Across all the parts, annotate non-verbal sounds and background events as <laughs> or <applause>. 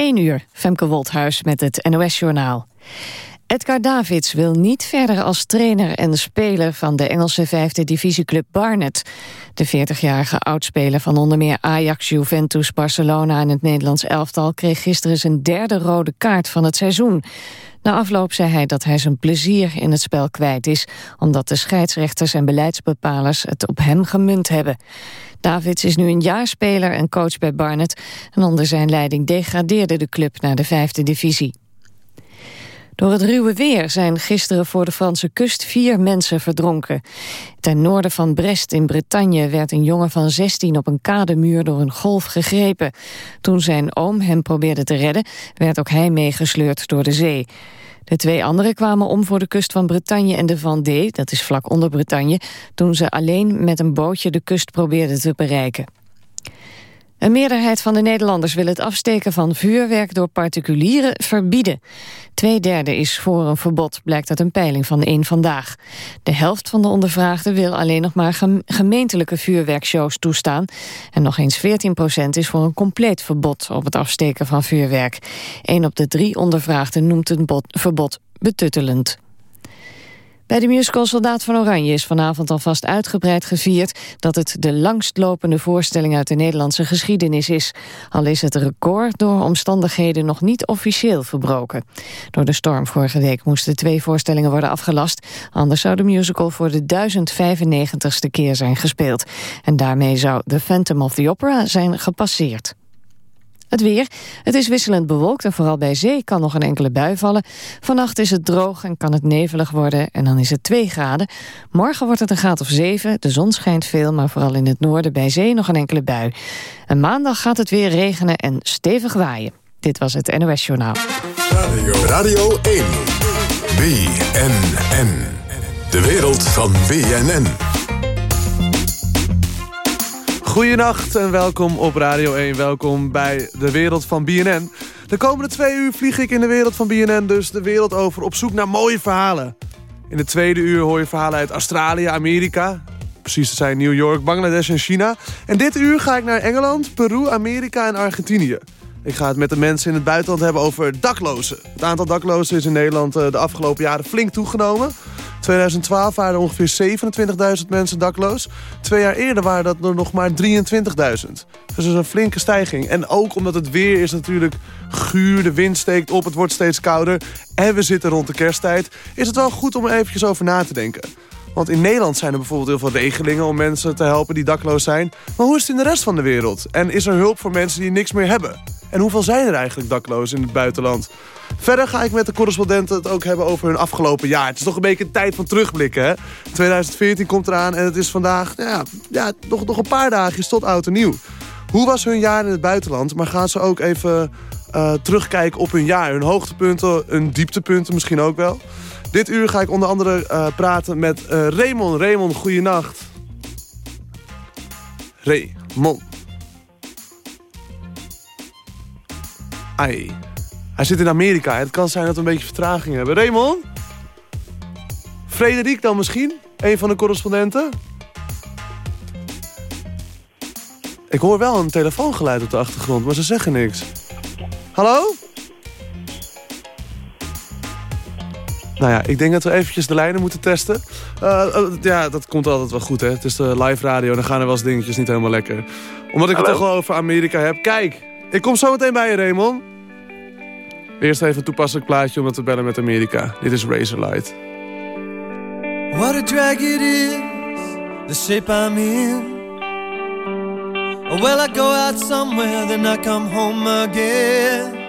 1 uur, Femke Wolthuis met het NOS-journaal. Edgar Davids wil niet verder als trainer en speler van de Engelse vijfde divisieclub Barnet. De 40-jarige oudspeler van onder meer Ajax, Juventus, Barcelona en het Nederlands elftal kreeg gisteren zijn derde rode kaart van het seizoen. Na afloop zei hij dat hij zijn plezier in het spel kwijt is, omdat de scheidsrechters en beleidsbepalers het op hem gemunt hebben. Davids is nu een jaar speler en coach bij Barnet en onder zijn leiding degradeerde de club naar de vijfde divisie. Door het ruwe weer zijn gisteren voor de Franse kust vier mensen verdronken. Ten noorden van Brest in Bretagne werd een jongen van 16 op een kademuur door een golf gegrepen. Toen zijn oom hem probeerde te redden, werd ook hij meegesleurd door de zee. De twee anderen kwamen om voor de kust van Bretagne en de Vendée, dat is vlak onder Bretagne, toen ze alleen met een bootje de kust probeerden te bereiken. Een meerderheid van de Nederlanders wil het afsteken van vuurwerk door particulieren verbieden. Tweederde is voor een verbod, blijkt uit een peiling van één Vandaag. De helft van de ondervraagden wil alleen nog maar gemeentelijke vuurwerkshows toestaan. En nog eens 14 procent is voor een compleet verbod op het afsteken van vuurwerk. Een op de drie ondervraagden noemt het verbod betuttelend. Bij de musical Soldaat van Oranje is vanavond alvast uitgebreid gevierd... dat het de langstlopende voorstelling uit de Nederlandse geschiedenis is. Al is het record door omstandigheden nog niet officieel verbroken. Door de storm vorige week moesten twee voorstellingen worden afgelast. Anders zou de musical voor de 1095ste keer zijn gespeeld. En daarmee zou The Phantom of the Opera zijn gepasseerd. Het weer. Het is wisselend bewolkt en vooral bij zee kan nog een enkele bui vallen. Vannacht is het droog en kan het nevelig worden en dan is het 2 graden. Morgen wordt het een graad of 7. De zon schijnt veel, maar vooral in het noorden bij zee nog een enkele bui. En maandag gaat het weer regenen en stevig waaien. Dit was het NOS Journaal. Radio, Radio 1. BNN. De wereld van BNN. Goedenacht en welkom op Radio 1. Welkom bij de wereld van BNN. De komende twee uur vlieg ik in de wereld van BNN dus de wereld over op zoek naar mooie verhalen. In de tweede uur hoor je verhalen uit Australië, Amerika. Precies te zijn New York, Bangladesh en China. En dit uur ga ik naar Engeland, Peru, Amerika en Argentinië. Ik ga het met de mensen in het buitenland hebben over daklozen. Het aantal daklozen is in Nederland eh, de afgelopen jaren flink toegenomen. 2012 waren er ongeveer 27.000 mensen dakloos. Twee jaar eerder waren dat er nog maar 23.000. Dus dat is een flinke stijging. En ook omdat het weer is natuurlijk guur, de wind steekt op, het wordt steeds kouder... en we zitten rond de kersttijd, is het wel goed om er eventjes over na te denken. Want in Nederland zijn er bijvoorbeeld heel veel regelingen om mensen te helpen die dakloos zijn. Maar hoe is het in de rest van de wereld? En is er hulp voor mensen die niks meer hebben? En hoeveel zijn er eigenlijk dakloos in het buitenland? Verder ga ik met de correspondenten het ook hebben over hun afgelopen jaar. Het is toch een beetje een tijd van terugblikken, hè? 2014 komt eraan en het is vandaag, ja, ja nog, nog een paar dagen tot oud en nieuw. Hoe was hun jaar in het buitenland? Maar gaan ze ook even uh, terugkijken op hun jaar. Hun hoogtepunten, hun dieptepunten misschien ook wel. Dit uur ga ik onder andere uh, praten met uh, Raymond. Raymond, goeienacht. Raymond. Ai. Hij zit in Amerika. Het kan zijn dat we een beetje vertraging hebben. Raymond? Frederik dan misschien? Een van de correspondenten? Ik hoor wel een telefoongeluid op de achtergrond, maar ze zeggen niks. Hallo? Nou ja, ik denk dat we eventjes de lijnen moeten testen. Uh, uh, ja, dat komt altijd wel goed, hè. Het is de live radio, dan gaan er wel eens dingetjes niet helemaal lekker. Omdat ik Hallo? het toch wel over Amerika heb. Kijk, ik kom zo meteen bij je, Raymond. Eerst even een toepasselijk plaatje om het te bellen met Amerika. Dit is Razorlight. What a drag it is, the shape I'm in. Well, I go out somewhere, then I come home again.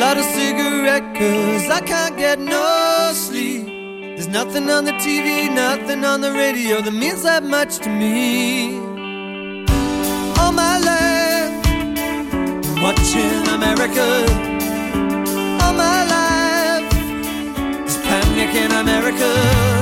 Light a cigarette cause I can't get no sleep. There's nothing on the TV, nothing on the radio that means that much to me. All my life, watching America all my life. There's panic in America.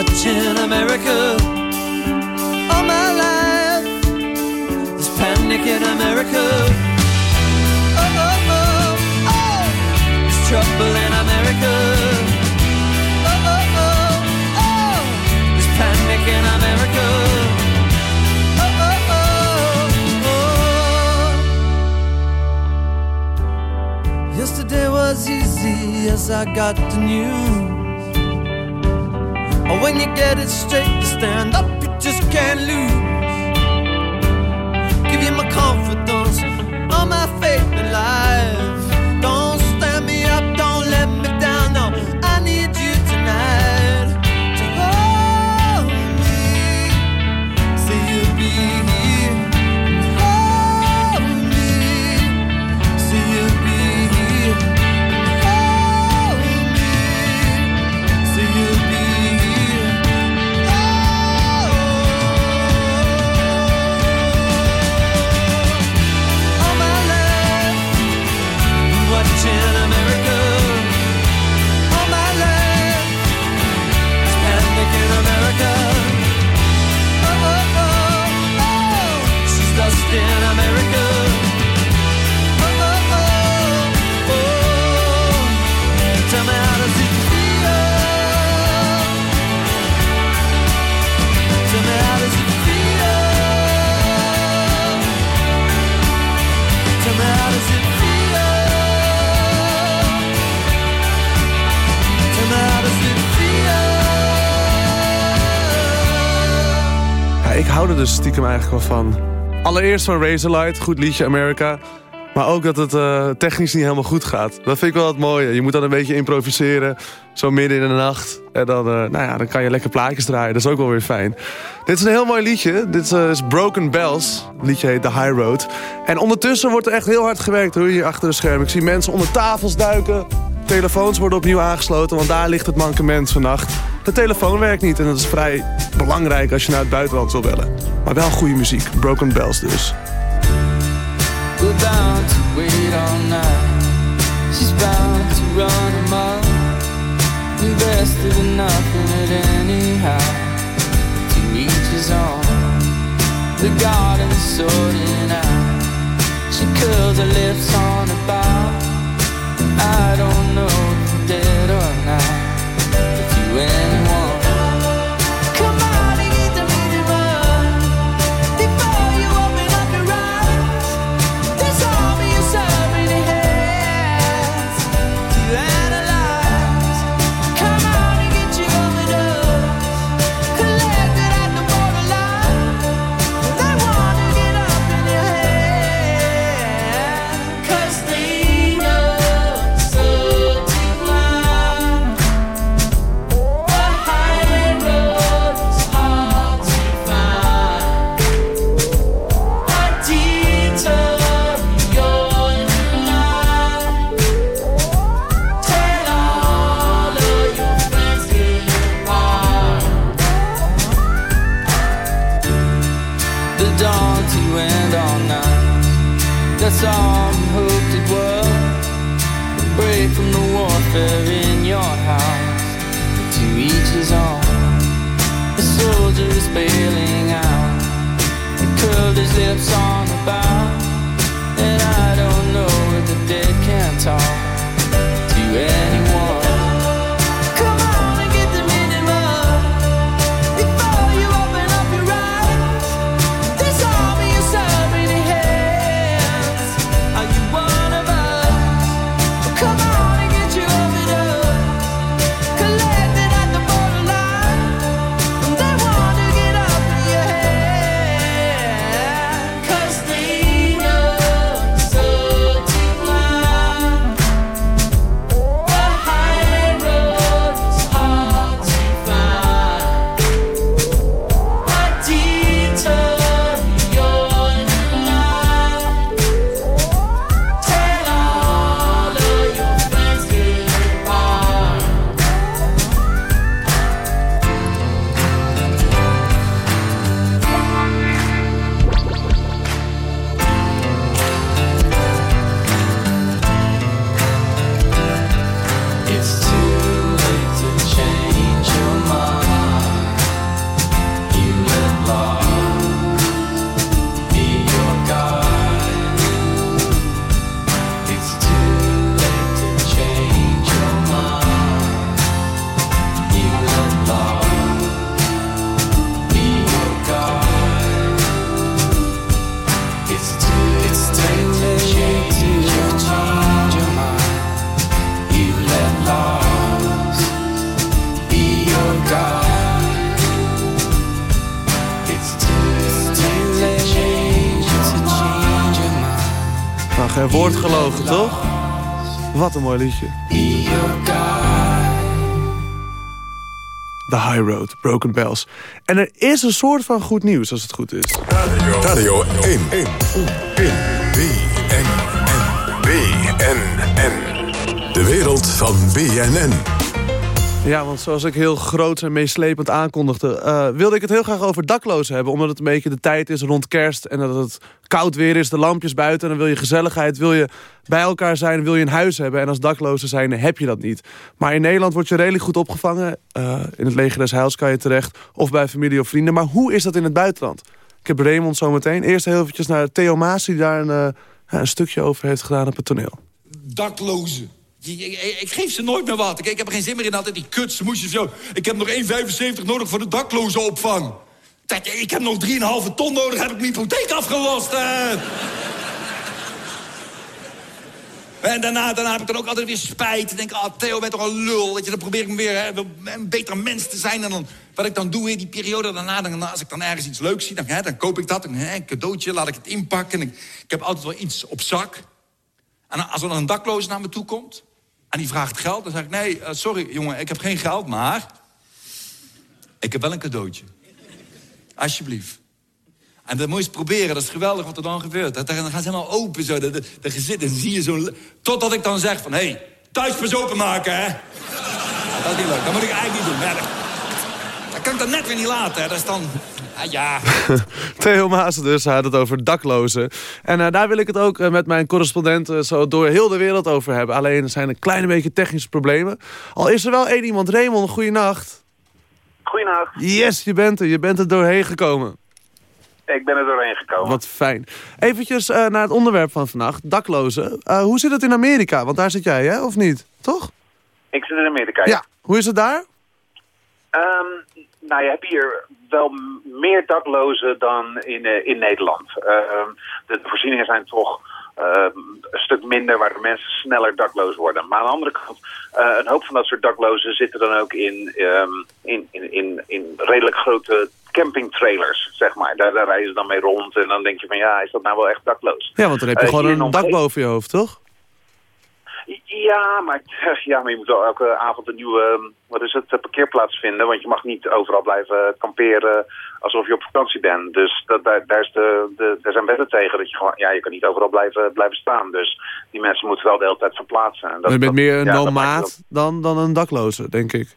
Watching America. All my life, there's panic in America. Oh, oh, oh, trouble in America. Oh, oh, oh, oh. There's panic in America. Oh, oh, oh, oh. Yesterday was easy as I got the news. When you get it straight stand up, you just can't lose. Give you my confidence, hou er dus stiekem eigenlijk wel van. Allereerst van Razorlight, goed liedje America. Maar ook dat het uh, technisch niet helemaal goed gaat. Dat vind ik wel het mooie. Je moet dan een beetje improviseren. Zo midden in de nacht. En dan, uh, nou ja, dan kan je lekker plaatjes draaien. Dat is ook wel weer fijn. Dit is een heel mooi liedje. Dit uh, is Broken Bells. Het liedje heet The High Road. En ondertussen wordt er echt heel hard gewerkt hier achter de scherm. Ik zie mensen onder tafels duiken. Telefoons worden opnieuw aangesloten, want daar ligt het mankement vannacht. De telefoon werkt niet en dat is vrij belangrijk als je naar het buitenland wil bellen. Maar wel goede muziek, Broken Bells dus. We're bound to wait all night. She's bound to run amok. Invested enough in it anyhow. To each. The garden's sorting out. She curls her lips on the bar. I don't know een mooi liedje. The High Road, Broken Bells. En er is een soort van goed nieuws, als het goed is. Radio, Radio 1. 1. 1. BNN. BNN. De wereld van BNN. Ja, want zoals ik heel groot en meeslepend aankondigde... Uh, wilde ik het heel graag over daklozen hebben. Omdat het een beetje de tijd is rond kerst... en dat het koud weer is, de lampjes buiten... en dan wil je gezelligheid, wil je bij elkaar zijn... wil je een huis hebben. En als daklozen zijn, heb je dat niet. Maar in Nederland word je redelijk goed opgevangen. Uh, in het leger des Heils kan je terecht. Of bij familie of vrienden. Maar hoe is dat in het buitenland? Ik heb Raymond zometeen. Eerst heel eventjes naar Theo Maas... die daar een, uh, een stukje over heeft gedaan op het toneel. Daklozen. Ik, geef ze nooit meer wat. Ik, ik heb er geen zin meer in altijd die kutsmoesjes. Zo. Ik heb nog 1,75 nodig voor de dakloze opvang. Ik heb nog 3,5 ton nodig, heb ik mijn hypotheek afgelost. En daarna, heb ik dan ook altijd weer spijt. Ik denk, ah, Theo, bent toch een lul. Weet je, dan probeer ik weer hè, een beter mens te zijn. En dan, wat ik dan doe in die periode daarna... Dan, als ik dan ergens iets leuks zie, dan, hè, dan koop ik dat. Hè, een cadeautje, laat ik het inpakken. En ik, ik heb altijd wel iets op zak. En als er dan een dakloze naar me toe komt... En die vraagt geld. Dan zeg ik, nee, uh, sorry jongen, ik heb geen geld, maar... ik heb wel een cadeautje. Alsjeblieft. En dat moet je proberen, dat is geweldig wat er dan gebeurt. Dan gaan ze helemaal open zo, de, de, zie je zo... Totdat ik dan zeg van, hé, hey, thuis openmaken, hè. dat is niet leuk, dat moet ik eigenlijk niet doen. Dat, dat kan ik dan net weer niet laten, hè. Dat is dan... Ah, ja. <laughs> Theo Maas dus, had het over daklozen. En uh, daar wil ik het ook uh, met mijn correspondent uh, zo door heel de wereld over hebben. Alleen er zijn een klein beetje technische problemen. Al is er wel één iemand. Raymond, goeienacht. Goeienacht. Yes, je bent er. Je bent er doorheen gekomen. Ik ben er doorheen gekomen. Wat fijn. Eventjes naar het onderwerp van vannacht, daklozen. hoe zit het in Amerika? Want daar zit jij, hè? Of niet? Toch? Ik zit in Amerika, ja. ja. Hoe is het daar? Um, nou, je hebt hier wel meer daklozen dan in, uh, in Nederland. Uh, de, voorzieningen zijn toch uh, een stuk minder, waardoor mensen sneller dakloos worden. Maar aan de andere kant, eh, een hoop van dat soort daklozen zitten dan ook in, um, in, in, in, in redelijk grote campingtrailers, zeg maar. Daar, daar rijden ze dan mee rond en dan denk je van ja, is dat nou wel echt dakloos? Ja, want dan heb je gewoon een dak boven je hoofd, toch? Ja maar, <laughs> ja, maar je moet wel elke avond een nieuwe ehm, wat is het, parkeerplaats vinden. Want je mag niet overal blijven kamperen alsof je op vakantie bent. Dus dat, daar, daar, is de, de, daar zijn wetten tegen. Dat je gewoon, ja, je kan niet overal blijven, blijven staan. Dus die mensen moeten wel de hele tijd verplaatsen. En dat, je bent meer een ja, nomaat dan, dan een dakloze, denk ik.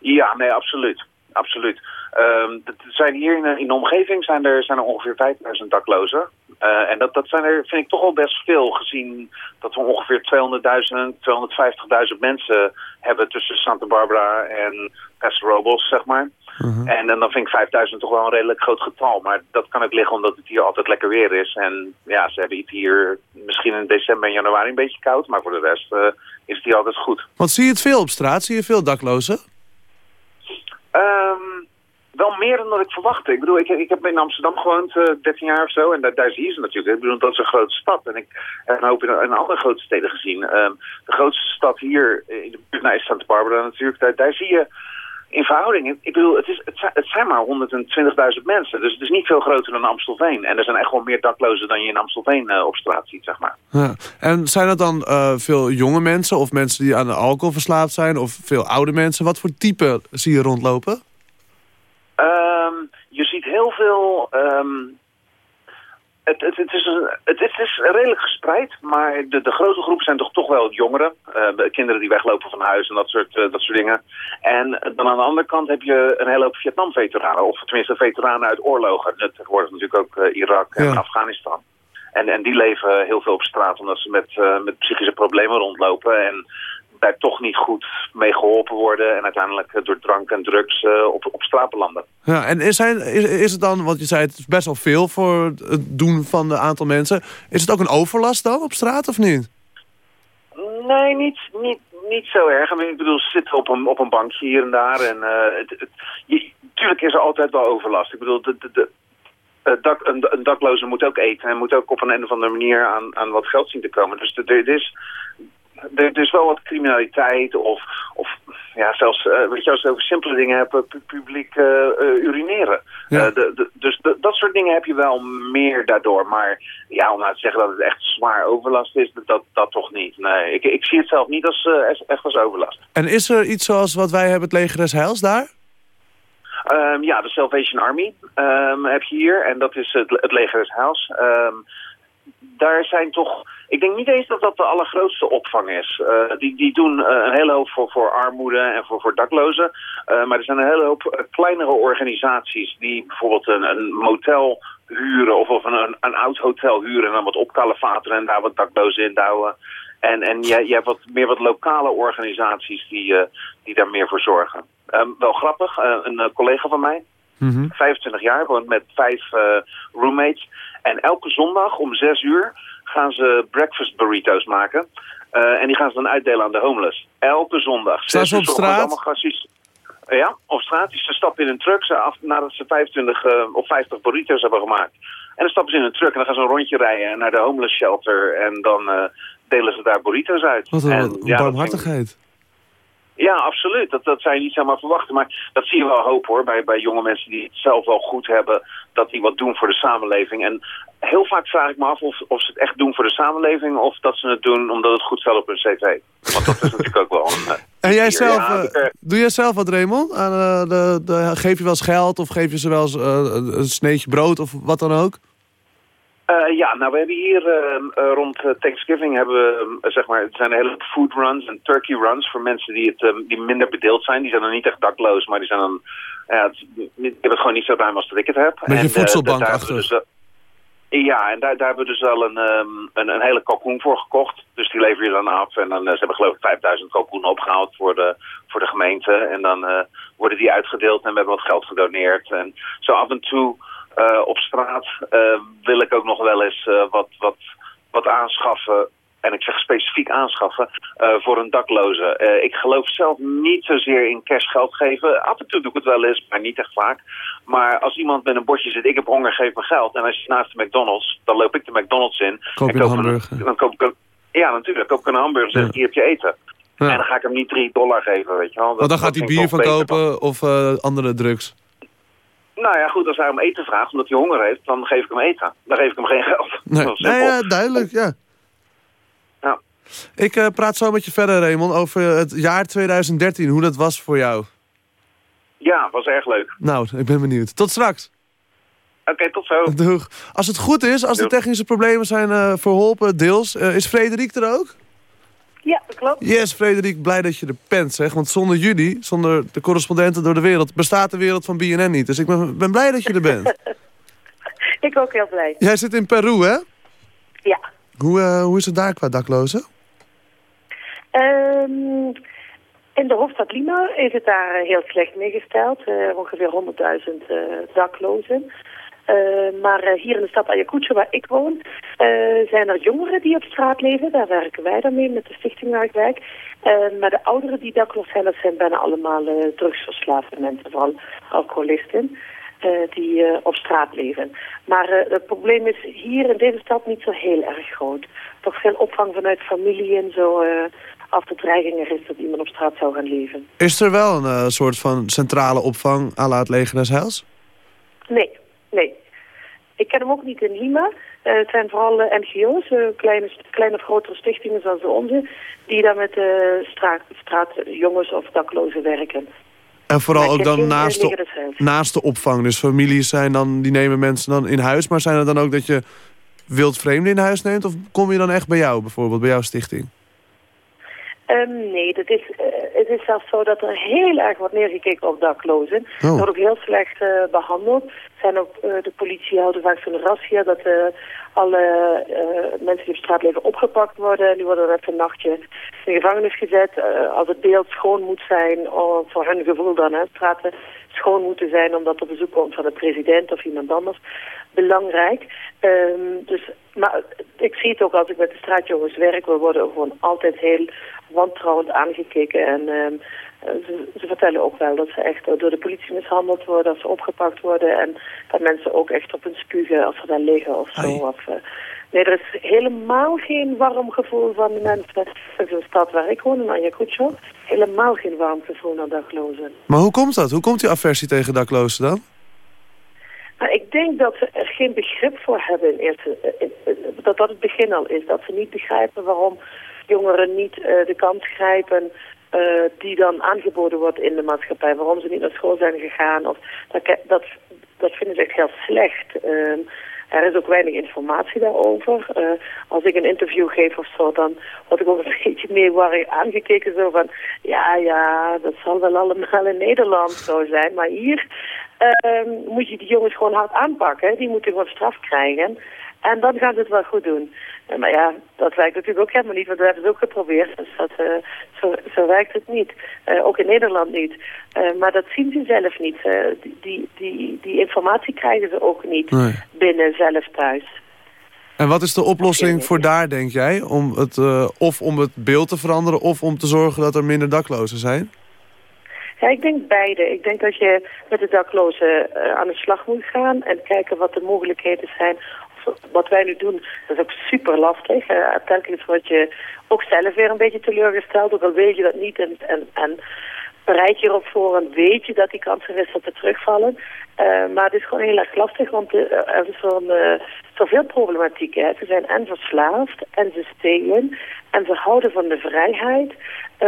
Ja, nee, absoluut. Absoluut. Um, zijn hier in, in, de omgeving zijn er, zijn er ongeveer 5000 daklozen. Uh, en dat, dat zijn er, vind ik, toch wel best veel gezien dat we ongeveer 200.000, 250.000 mensen hebben tussen Santa Barbara en Paso Robles, zeg maar. Uh -huh. En, en dan vind ik 5000 toch wel een redelijk groot getal. Maar dat kan ook liggen omdat het hier altijd lekker weer is. En ja, ze hebben het hier misschien in december en januari een beetje koud. Maar voor de rest uh, is het hier altijd goed. Want zie je het veel op straat? Zie je veel daklozen? Um, wel meer dan ik verwachtte. Ik bedoel, ik, ik heb in Amsterdam gewoond, uh, 13 jaar of zo. En daar, daar zie je ze natuurlijk. Ik bedoel, dat is een grote stad. En ik heb een hoop in, in andere grote steden gezien. Um, de grootste stad hier, in de buurt is Santa Barbara natuurlijk. Daar, zie je in verhouding, ik bedoel, het, is, het, zijn, maar 120.000 mensen. Dus het is niet veel groter dan Amstelveen. En er zijn echt wel meer daklozen dan je in Amstelveen uh, op straat ziet, zeg maar. Ja. En zijn dat dan veel jonge mensen of mensen die aan de alcohol verslaafd zijn... of veel oude mensen? Wat voor type zie je rondlopen? Um, je ziet heel veel... Um, het, het, het, is een, het, het, is redelijk gespreid, maar de, de grote groep zijn toch, toch wel jongeren. Uh, kinderen die weglopen van huis en dat soort, uh, dat soort dingen. En dan aan de andere kant heb je een hele hoop Vietnam-veteranen. Of tenminste veteranen uit oorlogen. Tegenwoordig natuurlijk ook uh, Irak en ja. Afghanistan. En, en die leven heel veel op straat omdat ze met, met psychische problemen rondlopen. En toch niet goed mee geholpen worden... en uiteindelijk door drank en drugs uh, op, op straat belanden. Ja, en is, zijn, is, is het dan, want je zei het is best wel veel voor het doen van een aantal mensen... is het ook een overlast dan op straat of niet? Nee, niet, niet, niet zo erg. I mean, ik bedoel, ze zitten op een, op een bankje hier en daar. En, uh, het, het, je, tuurlijk is er altijd wel overlast. Ik bedoel, de, de, de, dak, een, een, dakloze moet ook eten en moet ook op een, een of andere manier aan, aan wat geld zien te komen. Dus er is er, is wel wat criminaliteit of, of ja, zelfs, uh, weet je, als je over simpele dingen hebt, pu publiek uh, urineren. Ja. de, de, dus de, dat soort dingen heb je wel meer daardoor. Maar ja, om nou te zeggen dat het echt zwaar overlast is, dat, dat toch niet. Nee, ik, ik zie het zelf niet als, echt als overlast. En is er iets zoals wat wij hebben, het leger des heils daar? Um, ja, de Salvation Army um, heb je hier. En dat is het, het leger des heils. Um, daar zijn toch... Ik denk niet eens dat dat de allergrootste opvang is. Uh, die, die doen uh, een hele hoop voor, voor armoede en voor, voor daklozen. Uh, maar er zijn een hele hoop kleinere organisaties die bijvoorbeeld een, een motel huren of, of een, een, oud hotel huren en dan wat opkalefateren en daar wat daklozen in douwen. En, en je, je hebt wat meer wat lokale organisaties die, die daar meer voor zorgen. Um, wel grappig, een collega van mij, mm -hmm. 25 jaar, woont met vijf roommates. En elke zondag om zes uur gaan ze breakfast burritos maken. Uh, en die gaan ze dan uitdelen aan de homeless. Elke zondag. Staan ze op straat? Gasties, uh, ja, op straat. Ze stappen in een truck ze af, nadat ze 25 uh, of 50 burritos hebben gemaakt. En dan stappen ze in een truck en dan gaan ze een rondje rijden naar de homeless shelter. En dan delen ze daar burritos uit. Wat een, en, een ja, barmhartigheid. Ja, absoluut. Dat, dat zou je niet zomaar verwachten. Maar dat zie je wel hoop hoor, bij, bij jonge mensen die het zelf wel goed hebben, dat die wat doen voor de samenleving. En heel vaak vraag ik me af of, of ze het echt doen voor de samenleving of dat ze het doen omdat het goed staat op hun cv. Want dat is <laughs> natuurlijk ook wel een... En jij zelf, ja, uh, doe jij zelf wat Raymond? Uh, de, de, geef je wel eens geld of geef je ze wel eens een sneetje brood of wat dan ook? Uh, ja, nou we hebben hier uh, rond Thanksgiving hebben we, uh, zeg maar, het zijn hele food runs en turkey runs voor mensen die, het, um, die minder bedeeld zijn. Die zijn dan niet echt dakloos, maar die zijn dan, ja, het gewoon niet zo ruim als dat ik het heb. Met je voedselbank achter. Dus, ja, en daar, daar hebben we dus wel een, um, een, een hele kalkoen voor gekocht. Dus die lever je dan af. En dan ze hebben geloof ik 5000 kalkoenen opgehaald voor de, voor de gemeente. En dan worden die uitgedeeld en we hebben wat geld gedoneerd. En zo af en toe... Uh, op straat uh, wil ik ook nog wel eens uh, wat, wat, wat aanschaffen. En ik zeg specifiek aanschaffen voor een dakloze. ik geloof zelf niet zozeer in cash geld geven. Af en toe doe ik het wel eens, maar niet echt vaak. Maar als iemand met een bordje zit, ik heb honger, geef me geld. En hij zit naast de McDonald's, dan loop ik de McDonald's in. Koop je en een hamburger? Een, dan koop ik een, ja, natuurlijk. koop ik een hamburger en zeg Ja. hier heb je eten. Ja. En dan ga ik hem niet 3 dollar geven, weet je wel. Dat- Want dan gaat hij bier van dan- kopen of eh, andere drugs. Nou ja, goed, als hij om eten vraagt, omdat hij honger heeft, dan geef ik hem eten. Dan geef ik hem geen geld. <laughs> Nee, nee ja, duidelijk, ja. Ja. Ik eh, praat zo met je verder, Raymond, over het jaar 2013. Hoe dat was voor jou. Ja, was erg leuk. Nou, ik ben benieuwd. Tot straks. Oké, tot zo. <laughs> Doeg. Als het goed is, als de technische problemen zijn eh, verholpen, deels, eh, is Frederik er ook? Dat klopt. Yes, Frederik, blij dat je er bent, zeg. Want zonder jullie, zonder de correspondenten door de wereld, bestaat de wereld van BNN niet. Dus ik ben, ben blij dat je er bent. <laughs> Ik ook heel blij. Jij zit in Peru, hè? Ja. Hoe, eh, hoe is het daar qua daklozen? Ehm, in de hoofdstad Lima is het daar eh, heel slecht meegesteld. Eh, ongeveer 100.000 eh, daklozen. Eh, maar eh, hier in de stad Ayacucho, waar ik woon, eh, zijn er jongeren die op straat leven. Daar werken wij dan mee met de stichting waar ik werk. Maar de ouderen die dakloos zijn, dat zijn bijna allemaal drugsverslaafde mensen, vooral alcoholisten. die op straat leven. Maar het probleem is hier in deze stad niet zo heel erg groot. Toch veel opvang vanuit familie en zo. als de dreiging er is dat iemand op straat zou gaan leven. Is er wel een soort van centrale opvang à la het leger des heils? Nee, nee. Ik ken hem ook niet in Lima. Eh, het zijn vooral eh, NGO's, eh, kleine, kleine of grotere stichtingen zoals de onze, die daar met straat, straatjongens of daklozen werken. En vooral ook dan naast de, naast de opvang. Dus families zijn dan, die nemen mensen dan in huis. Maar zijn er dan ook dat je wild vreemden in huis neemt? Of kom je dan echt bij jou bijvoorbeeld, bij jouw stichting? Ehm, nee, dat is, het is zelfs zo dat er heel erg wordt neergekeken op daklozen. Oh. Er wordt ook heel slecht eh, behandeld. Zijn ook, eh, de politie houdt vaak zo'n razzia dat eh, alle eh, mensen die op straat leven opgepakt worden. En die worden dan even een nachtje in de gevangenis gezet. Als het beeld schoon moet zijn, voor hun gevoel dan, straten schoon moeten zijn omdat er bezoek komt van de president of iemand anders. Belangrijk. Ehm, dus, maar ik zie het ook als ik met de straatjongens werk. We worden gewoon altijd heel wantrouwend aangekeken. En ehm, eh, ze, ze vertellen ook wel dat ze echt door de politie mishandeld worden, dat ze opgepakt worden. En dat mensen ook echt op hun spugen als ze daar liggen of zo. Of, eh, Nee, er is helemaal geen warm gevoel van de mensen in zo'n stad waar ik woon, in Ayacucho. Helemaal geen warm gevoel naar daklozen. Maar hoe komt dat? Hoe komt die aversie tegen daklozen dan? Nou, ik denk dat ze er geen begrip voor hebben in eerste, dat dat het begin al is. Dat ze niet begrijpen waarom jongeren niet uh, de kans grijpen uh, die dan aangeboden wordt in de maatschappij. Waarom ze niet naar school zijn gegaan. Of, dat, dat, dat vinden ze echt heel slecht. Uh, er is ook weinig informatie daarover. Uh, als ik een interview geef of zo, dan word ik ook een <laughs> beetje meer aangekeken. Zo van, ja, ja, dat zal wel allemaal in Nederland zo zijn. Maar hier uh, moet je die jongens gewoon hard aanpakken. Die moeten gewoon straf krijgen. En dan gaan ze het wel goed doen. Maar ja, dat werkt natuurlijk ook helemaal niet, want we hebben het ook geprobeerd. Dus dat, uh, zo, zo, werkt het niet. Uh, ook in Nederland niet. maar dat zien ze zelf niet. die, die, die, die, informatie krijgen ze ook niet nee. binnen zelf thuis. En wat is de oplossing voor daar, denk jij? Om het, of om het beeld te veranderen of om te zorgen dat er minder daklozen zijn? Ja, ik denk beide. Ik denk dat je met de daklozen aan de slag moet gaan en kijken wat de mogelijkheden zijn. Wat wij nu doen, dat is ook super lastig. Telkens word je ook zelf weer een beetje teleurgesteld, ook al weet je dat niet. En, en, en bereid je erop voor en weet je dat die kans er is terugvallen. Uh, maar het is gewoon heel erg lastig, want er is zo'n uh, zoveel problematiek. Hè. Ze zijn en verslaafd en ze stelen en ze houden van de vrijheid.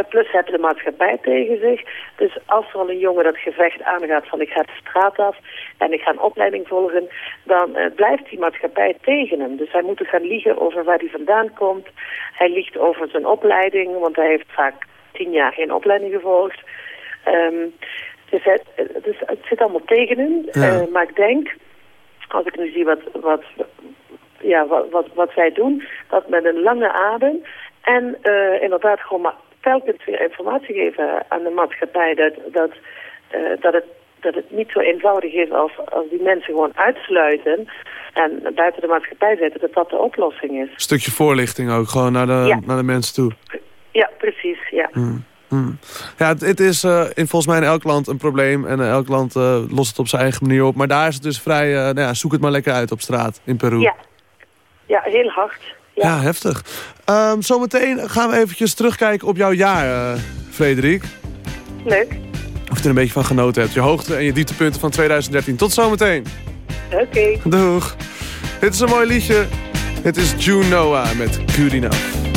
plus hebben de maatschappij tegen zich. Dus als er al een jongen dat gevecht aangaat van ik ga de straat af en ik ga een opleiding volgen, dan blijft die maatschappij tegen hem. Dus hij moet gaan liegen over waar hij vandaan komt. Hij liegt over zijn opleiding, want hij heeft vaak tien jaar geen opleiding gevolgd. Um, dus het, dus het zit allemaal tegen hem. Ja. Uh, maar ik denk, als ik nu zie wat, wat, ja, wat, wat, wat wij doen, dat met een lange adem en uh, inderdaad gewoon maar telkens weer informatie geven aan de maatschappij dat, dat, uh, dat, het, dat het niet zo eenvoudig is als, als die mensen gewoon uitsluiten en buiten de maatschappij zetten, dat dat de oplossing is. Een stukje voorlichting ook, gewoon naar de, ja. naar de mensen toe. Ja, precies, ja. Hmm. Hmm. Ja, het, het is uh, in, volgens mij in elk land een probleem. En uh, elk land uh, lost het op zijn eigen manier op. Maar daar is het dus vrij... nou ja, zoek het maar lekker uit op straat in Peru. Ja, ja heel hard. Ja, ja heftig. Um, zometeen gaan we eventjes terugkijken op jouw jaar, Frederik. Leuk. Of je er een beetje van genoten hebt. Je hoogte en je dieptepunten van 2013. Tot zometeen. Oké. Okay. Doeg. Dit is een mooi liedje. Het is June Noah met Good Enough.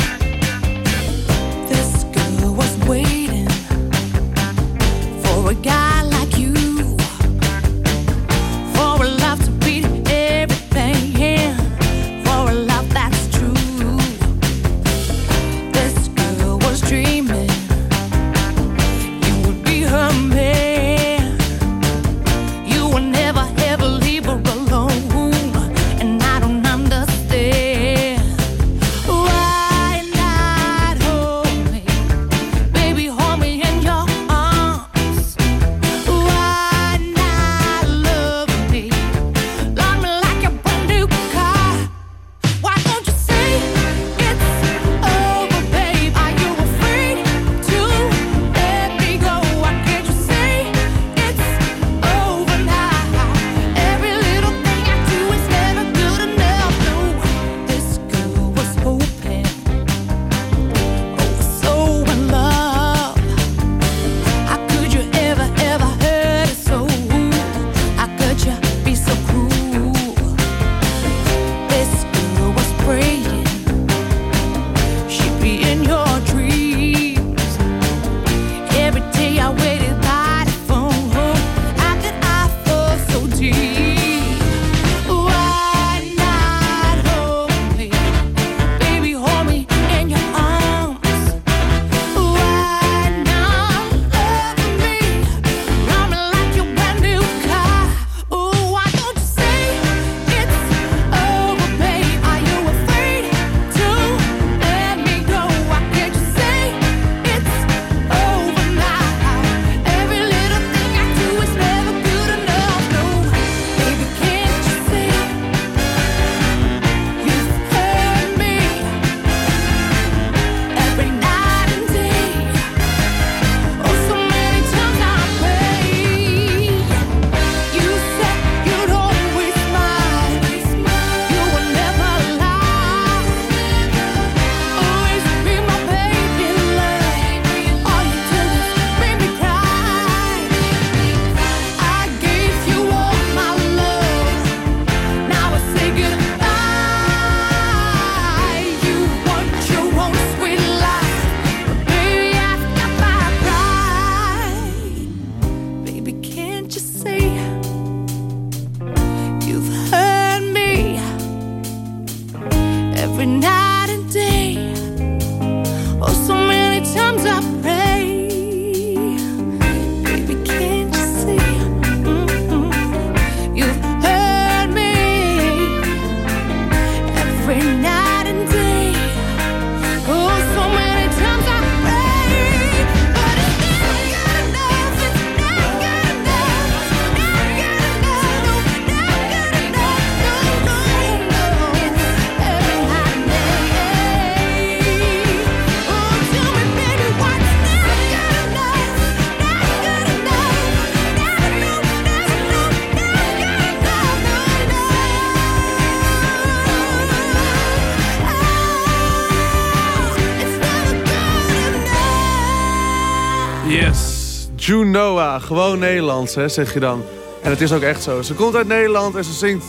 Gewoon Nederlands, hè, zeg je dan. En het is ook echt zo. Ze komt uit Nederland en ze zingt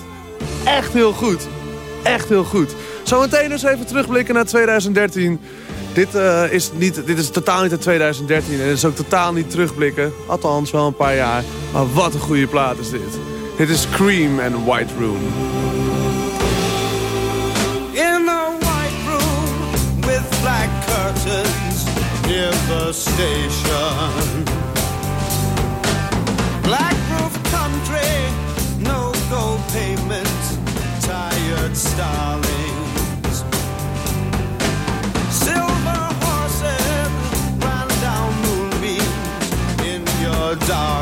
echt heel goed. Echt heel goed. Zometeen dus even terugblikken naar 2013. Dit, eh, is niet, dit is totaal niet uit 2013 en het is ook totaal niet terugblikken. Althans, wel een paar jaar. Maar wat een goede plaat is dit. Dit is Cream en White Room. in a white room with black curtains near the station. Black roof country, no gold tired starlings. Silver horses ran down moonbeams in your dark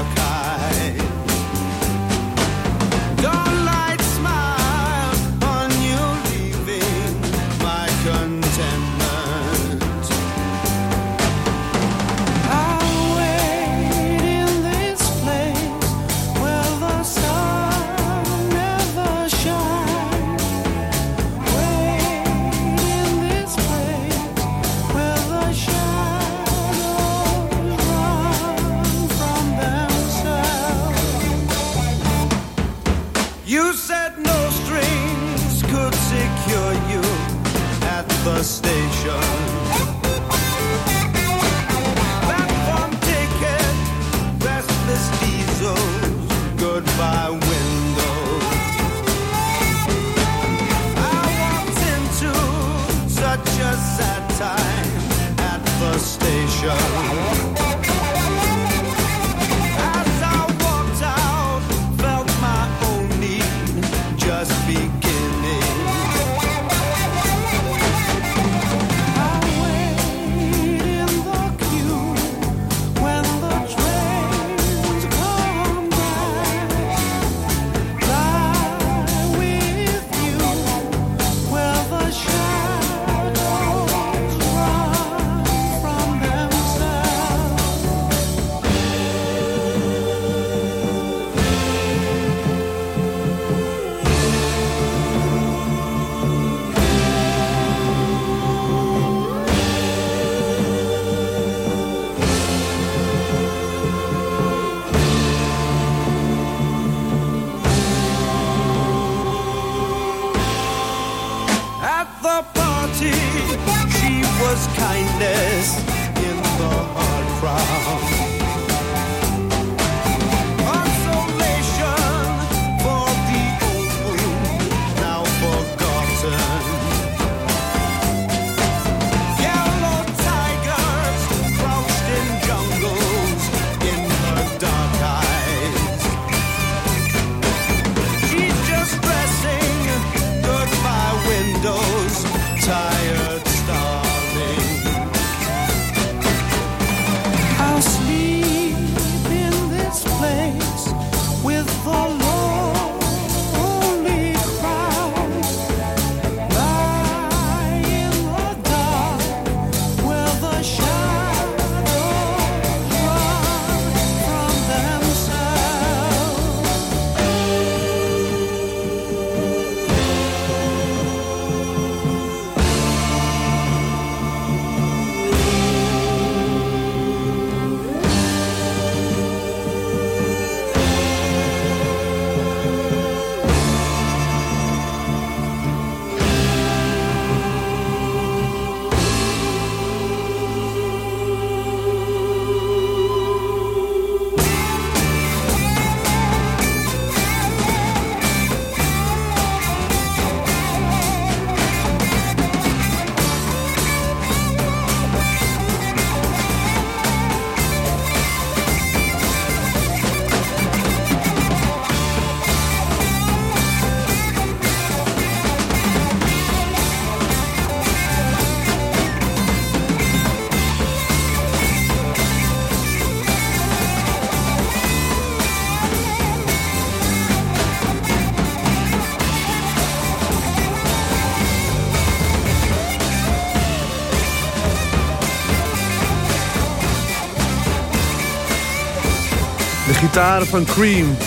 Van Cream.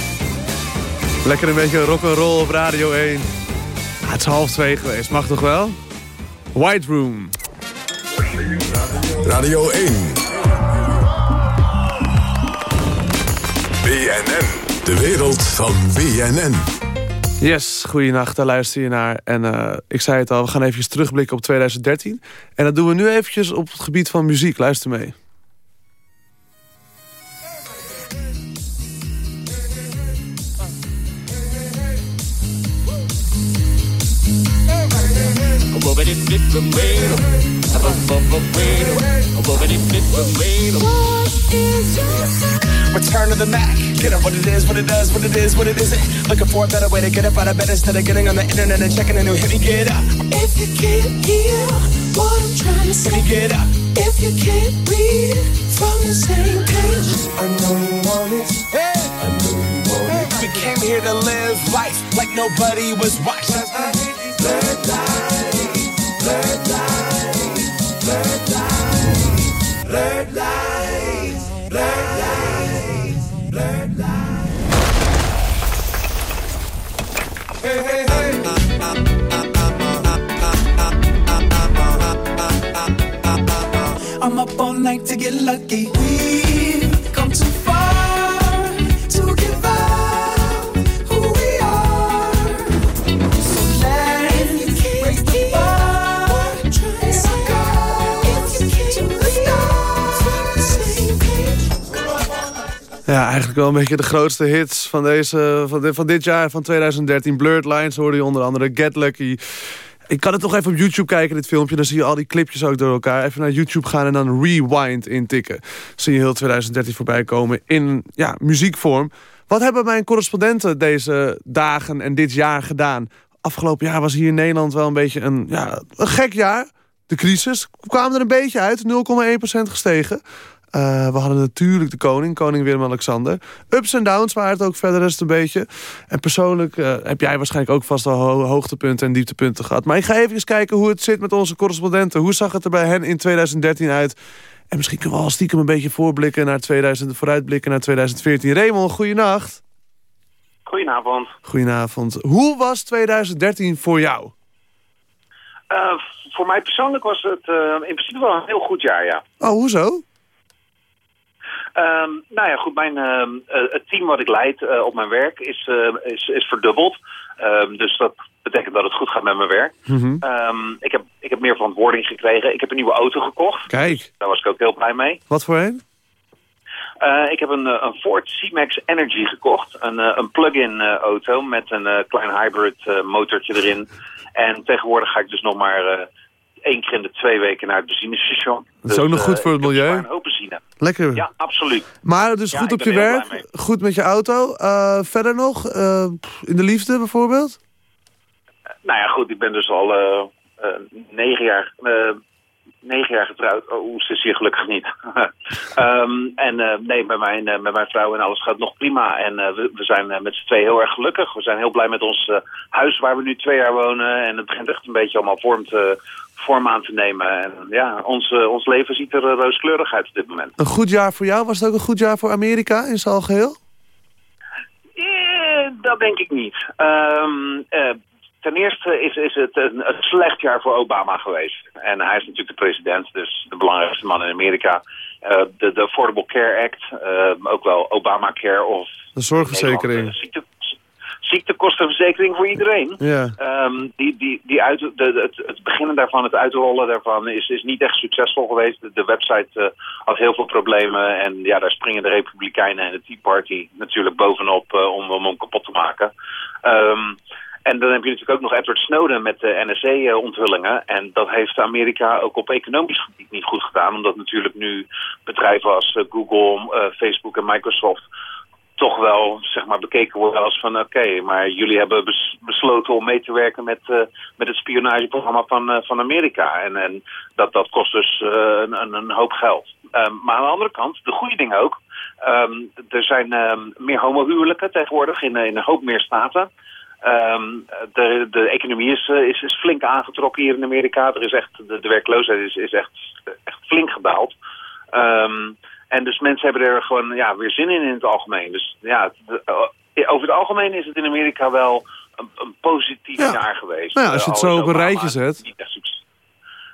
Lekker een beetje rock'n'roll op Radio 1. Ah, het is half twee geweest, mag toch wel? White Room. Radio 1. BNN. De wereld van BNN. Yes, goeienacht, daar luister je naar. En eh, ik zei het al, we gaan even terugblikken op 2013. En dat doen we nu eventjes op het gebied van muziek. Luister mee. Return to the Mac. Get up what it is, what it does, what it is, what it isn't. Looking for a better way to get up out of bed instead of getting on the internet and checking a new hit me get up. If you can't hear what I'm trying to say, get up. if you can't read from the same page, I know you want it. Hey. I know you want it. We came here to live life like nobody was watching. Blurred lines, blurred lines, blurred lines, blurred lines, blurred lines, blurred lines. Hey, hey, hey. I'm up all night to get lucky. We've Ja, eigenlijk wel een beetje de grootste hits van, deze, van, dit, van dit jaar, van 2013. Blurred Lines hoorde je onder andere, Get Lucky. Ik kan het toch even op YouTube kijken, dit filmpje. Dan zie je al die clipjes ook door elkaar. Even naar YouTube gaan en dan Rewind intikken. Zie je heel 2013 voorbij komen in ja, muziekvorm. Wat hebben mijn correspondenten deze dagen en dit jaar gedaan? Afgelopen jaar was hier in Nederland wel een beetje een, ja, een gek jaar. De crisis kwam er een beetje uit, 0,1% gestegen. Eh, we hadden natuurlijk de koning, koning Willem-Alexander. Ups en downs waren het ook verder rest een beetje. En persoonlijk eh, heb jij waarschijnlijk ook vast al ho- hoogtepunten en dieptepunten gehad. Maar ik ga even kijken hoe het zit met onze correspondenten. Hoe zag het er bij hen in 2013 uit? En misschien kunnen we al stiekem een beetje voorblikken naar 2000, vooruitblikken naar 2014. Raymond, goeienacht. Goedenavond. Goedenavond. Hoe was 2013 voor jou? Eh, voor mij persoonlijk was het in principe wel een heel goed jaar, ja. Oh, hoezo? Ehm, nou ja, goed, mijn, ehm, eh, het team wat ik leid eh, op mijn werk is, eh, is, is verdubbeld. Ehm, dus dat betekent dat het goed gaat met mijn werk. Mhm. Ik, heb, ik heb meer verantwoording gekregen. Ik heb een nieuwe auto gekocht. Kijk, Daar was ik ook heel blij mee. wat voor een? Ik heb een, een Ford C-Max Energy gekocht. Een, een plug-in auto met een klein hybrid motortje erin. En tegenwoordig ga ik dus nog maar één keer in de twee weken naar het benzinestation. Dat is ook nog eh, goed voor het milieu. een hoop benzine. Lekker. Ja, absoluut. Maar dus Ja, goed op je er werk, goed met je auto. Eh, verder nog, eh, in de liefde bijvoorbeeld? Nou ja, goed, ik ben dus al eh, eh, negen jaar... eh, Negen jaar getrouwd. Oh, oeh, ze is hier gelukkig niet. <laughs> Ehm, en eh, nee, met mijn, eh, met mijn vrouw en alles gaat nog prima. En eh, we, we zijn eh, met z'n twee heel erg gelukkig. We zijn heel blij met ons eh, huis waar we nu twee jaar wonen. En het begint echt een beetje allemaal vorm, te, vorm aan te nemen. En ja, ons, ons leven ziet er eh, rooskleurig uit op dit moment. Een goed jaar voor jou? Was het ook een goed jaar voor Amerika in zijn algeheel? Eh, dat denk ik niet. Ehm, eh, ten eerste is, is het een, een slecht jaar voor Obama geweest. En hij is natuurlijk de president, dus de belangrijkste man in Amerika. Eh, de, de Affordable Care Act, eh, ook wel Obamacare of... De zorgverzekering. Ziekte, ziektekostenverzekering voor iedereen. Ja. Ehm, die, die, die uit, de, de- het, het beginnen daarvan, het uitrollen daarvan is, is niet echt succesvol geweest. De, de website eh, had heel veel problemen en ja, daar springen de Republikeinen en de Tea Party natuurlijk bovenop eh, om om hem kapot te maken. Ehm, en dan heb je natuurlijk ook nog Edward Snowden met de NSA-onthullingen. En dat heeft Amerika ook op economisch gebied niet goed gedaan. Omdat natuurlijk nu bedrijven als eh, Google, eh, Facebook en Microsoft toch wel zeg maar, bekeken worden als van oké, maar jullie hebben bes- besloten om mee te werken met, eh, met het spionageprogramma van, eh, van Amerika. En, en dat, dat kost dus eh, een, een, hoop geld. Ehm, maar aan de andere kant, de goede dingen ook. Ehm, er zijn ehm, meer homohuwelijken tegenwoordig in, in een hoop meer staten. De, de economie is, is, flink aangetrokken hier in Amerika. Er is echt, de, de werkloosheid is, is echt, echt flink gedaald. En dus mensen hebben er gewoon ja, weer zin in in het algemeen. Dus ja, eh, over het algemeen is het in Amerika wel een, een positief Ja. jaar geweest. Nou ja, als je Eh, het al zo op een rijtje zet.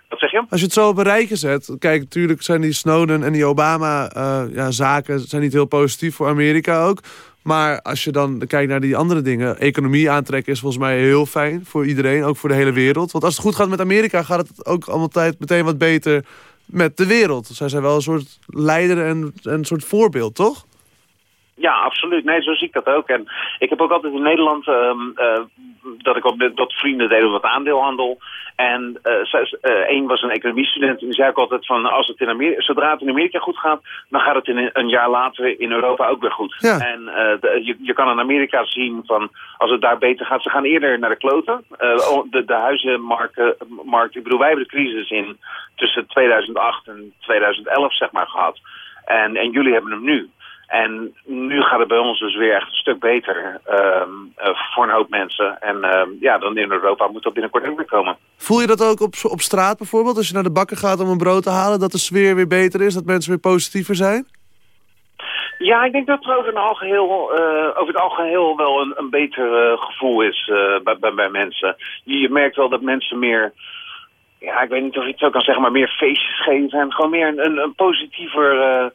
Wat zeg je? Als je het zo op een rijtje zet... Kijk, natuurlijk zijn die Snowden en die Obama-zaken... ja, zaken zijn niet heel positief voor Amerika ook. Maar als je dan kijkt naar die andere dingen... economie aantrekken is volgens mij heel fijn voor iedereen. Ook voor de hele wereld. Want als het goed gaat met Amerika... gaat het ook allemaal tijd meteen wat beter met de wereld. Zij zijn wel een soort leider en een soort voorbeeld, toch? Ja, absoluut. Nee, zo zie ik dat ook. En ik heb ook altijd in Nederland eh, dat ik met dat vrienden deden wat aandeelhandel. En eh, zij- eh, één was een economiestudent en die zei ook altijd van als het in Amerika, zodra het in Amerika goed gaat, dan gaat het in een, jaar later in Europa ook weer goed. Ja. En eh, de- je, je kan in Amerika zien van als het daar beter gaat, ze gaan eerder naar de kloten. Eh, oh, de, de huizenmarkt, eh, markt, ik bedoel, wij hebben de crisis in tussen 2008 en 2011 zeg maar gehad. En, en jullie hebben hem nu. En nu gaat het bij ons dus weer echt een stuk beter ehm, eh, voor een hoop mensen. En ehm, ja, dan in Europa moet dat binnenkort ook weer komen. Voel je dat ook op, op straat bijvoorbeeld? Als je naar de bakker gaat om een brood te halen... dat de sfeer weer beter is, dat mensen weer positiever zijn? Ja, ik denk dat er over, het algeheel, eh, over het algeheel wel een, een beter eh, gevoel is eh, bij, bij, bij mensen. Je, je merkt wel dat mensen meer, ja, ik weet niet of je het zo kan zeggen, maar meer feestjes geven. En gewoon meer een, een, een positiever eh,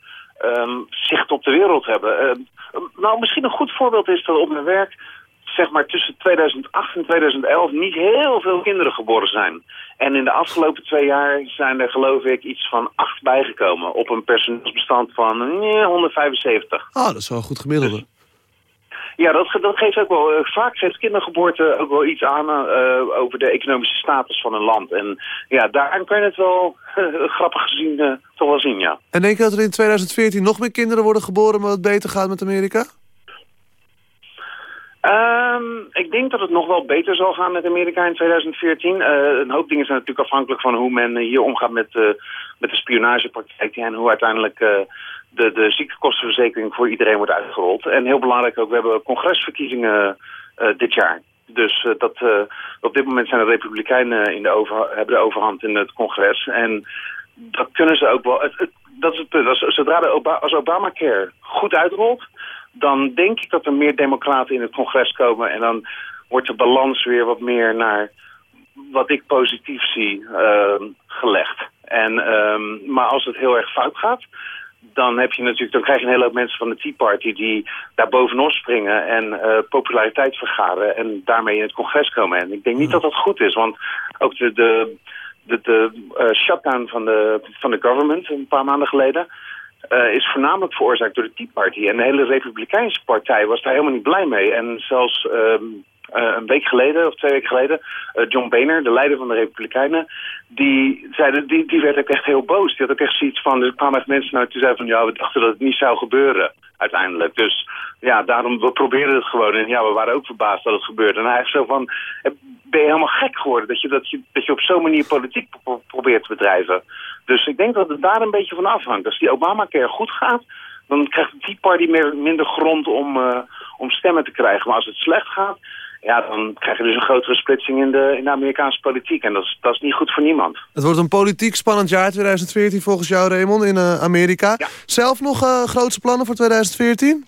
ehm, zicht op de wereld hebben. Eh, nou, misschien een goed voorbeeld is dat op mijn werk, zeg maar tussen 2008 en 2011, niet heel veel kinderen geboren zijn. En in de afgelopen twee jaar zijn er geloof ik iets van acht bijgekomen op een personeelsbestand van eh, 175. Ah, dat is wel een goed gemiddelde. Ja, dat, ge- dat geeft ook wel, eh, vaak geeft kindergeboorte ook wel iets aan eh, over de economische status van een land. En ja, daaraan kan je het wel, <laughs> grappig gezien, eh, toch wel zien, ja. En denk je dat er in 2014 nog meer kinderen worden geboren... maar het beter gaat met Amerika? Ehm, ik denk dat het nog wel beter zal gaan met Amerika in 2014. Eh, een hoop dingen zijn natuurlijk afhankelijk van hoe men hier omgaat met, met de spionagepraktijk en hoe uiteindelijk de, de ziektekostenverzekering voor iedereen wordt uitgerold. En heel belangrijk ook, we hebben congresverkiezingen eh, dit jaar. Dus eh, dat, eh, op dit moment zijn de Republikeinen in de over, hebben de overhand in het congres. En dat kunnen ze ook wel. Dat is het punt. Als, zodra de Oba, als Obamacare goed uitrolt, dan denk ik dat er meer democraten in het congres komen. En dan wordt de balans weer wat meer naar wat ik positief zie ehm, gelegd. En, ehm, maar als het heel erg fout gaat, dan heb je natuurlijk, dan krijg je een hele hoop mensen van de Tea Party die daar bovenop springen en eh, populariteit vergaren en daarmee in het congres komen. En ik denk niet dat dat goed is, want ook de, de, de, de eh, shutdown van de, van de government een paar maanden geleden eh, is voornamelijk veroorzaakt door de Tea Party. En de hele Republikeinse partij was daar helemaal niet blij mee. En zelfs ehm, eh, een week geleden, of twee weken geleden, eh, John Boehner, de leider van de Republikeinen, die, zeiden, die, die werd ook echt heel boos. Die had ook echt zoiets van, er kwamen echt mensen naar toe zeiden van, ja, we dachten dat het niet zou gebeuren uiteindelijk. Dus ja, daarom, we probeerden het gewoon. En ja, we waren ook verbaasd dat het gebeurde. En hij heeft zo van, eh, ben je helemaal gek geworden dat je, dat je, dat je op zo'n manier politiek pro- probeert te bedrijven. Dus ik denk dat het daar een beetje van afhangt. Als die Obamacare goed gaat, dan krijgt Tea Party meer, minder grond om, eh, om stemmen te krijgen. Maar als het slecht gaat, ja, dan krijg je dus een grotere splitsing in de, in de Amerikaanse politiek. En dat is, dat is niet goed voor niemand. Het wordt een politiek spannend jaar 2014 volgens jou, Raymond, in eh, Amerika. Zelf nog eh, grootste plannen voor 2014?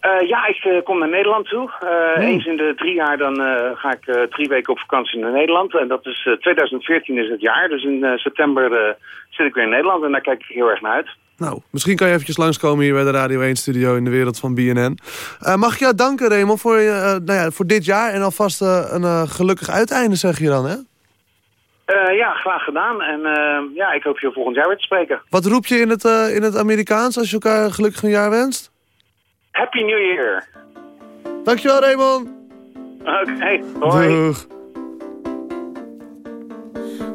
Eh, ja, ik kom naar Nederland toe. Eh, Eens in de drie jaar dan ga ik drie weken op vakantie naar Nederland. En dat is eh, 2014 is het jaar. Dus in september zit ik weer in Nederland en daar kijk ik heel erg naar uit. Nou, misschien kan je eventjes langskomen hier bij de Radio 1-studio in de wereld van BNN. Eh, mag ik jou danken, Raymond, voor, eh, nou ja, voor dit jaar en alvast eh, een gelukkig uiteinde, zeg je dan, hè? Ja, graag gedaan. En ja, ik hoop je volgend jaar weer te spreken. Wat roep je in het, in het Amerikaans als je elkaar gelukkig een jaar wenst? Happy New Year! Dankjewel, Raymond! Oké, hoi. Doeg.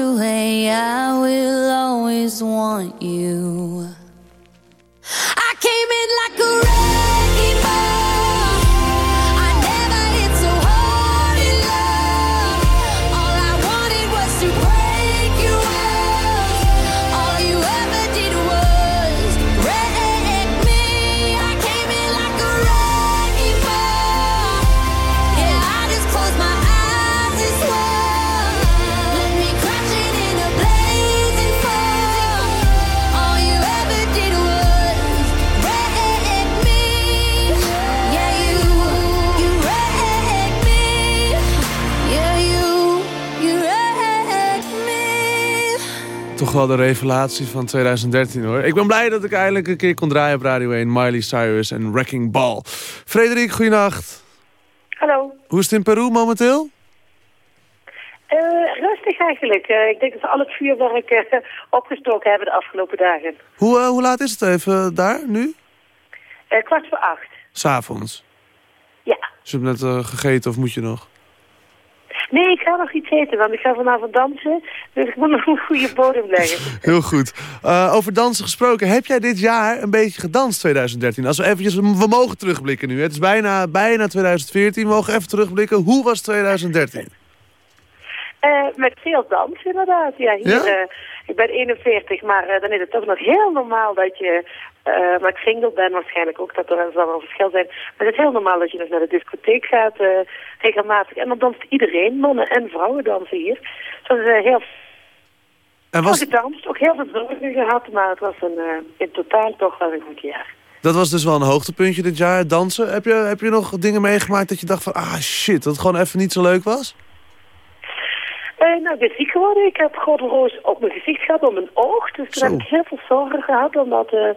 away. I will always want you. Wel de revelatie van 2013 hoor. Ik ben blij dat ik eindelijk een keer kon draaien op Radio 1. Miley Cyrus en Wrecking Ball. Frederik, goeienacht. Hallo. Hoe is het in Peru momenteel? Eh, rustig eigenlijk. Eh, ik denk dat ze al het vuurwerk eh, opgestoken hebben de afgelopen dagen. Hoe, hoe laat is het even daar, nu? Kwart voor acht. S'avonds. Ja. Dus je hebt net gegeten of moet je nog? Nee, ik ga nog iets eten, want ik ga vanavond dansen. Dus ik moet nog een goede bodem leggen. <laughs> Heel goed. Eh, over dansen gesproken. Heb jij dit jaar een beetje gedanst 2013? Als we eventjes, we mogen terugblikken nu. Het is bijna, bijna 2014. We mogen even terugblikken. Hoe was 2013? Eh, met veel dans inderdaad. Ja, hier, Ja? eh, ik ben 41, maar eh, dan is het toch nog heel normaal dat je... maar ik single ben waarschijnlijk ook, dat er wel een verschil zijn. Maar het is heel normaal dat je nog naar de discotheek gaat, regelmatig. En dan danst iedereen, mannen en vrouwen dansen hier. Dus dat is heel En was, gedanst, ook heel veel zorgen gehad, maar het was een, in totaal toch wel een goed jaar. dat was dus wel een hoogtepuntje dit jaar, dansen. Heb je, heb je nog dingen meegemaakt dat je dacht van... Ah shit, dat het gewoon even niet zo leuk was? Eh, nou, ik ben ziek geworden. Ik heb grote roos op mijn gezicht gehad, op mijn oog. Dus toen Zo. heb ik heel veel zorgen gehad. Omdat, eh,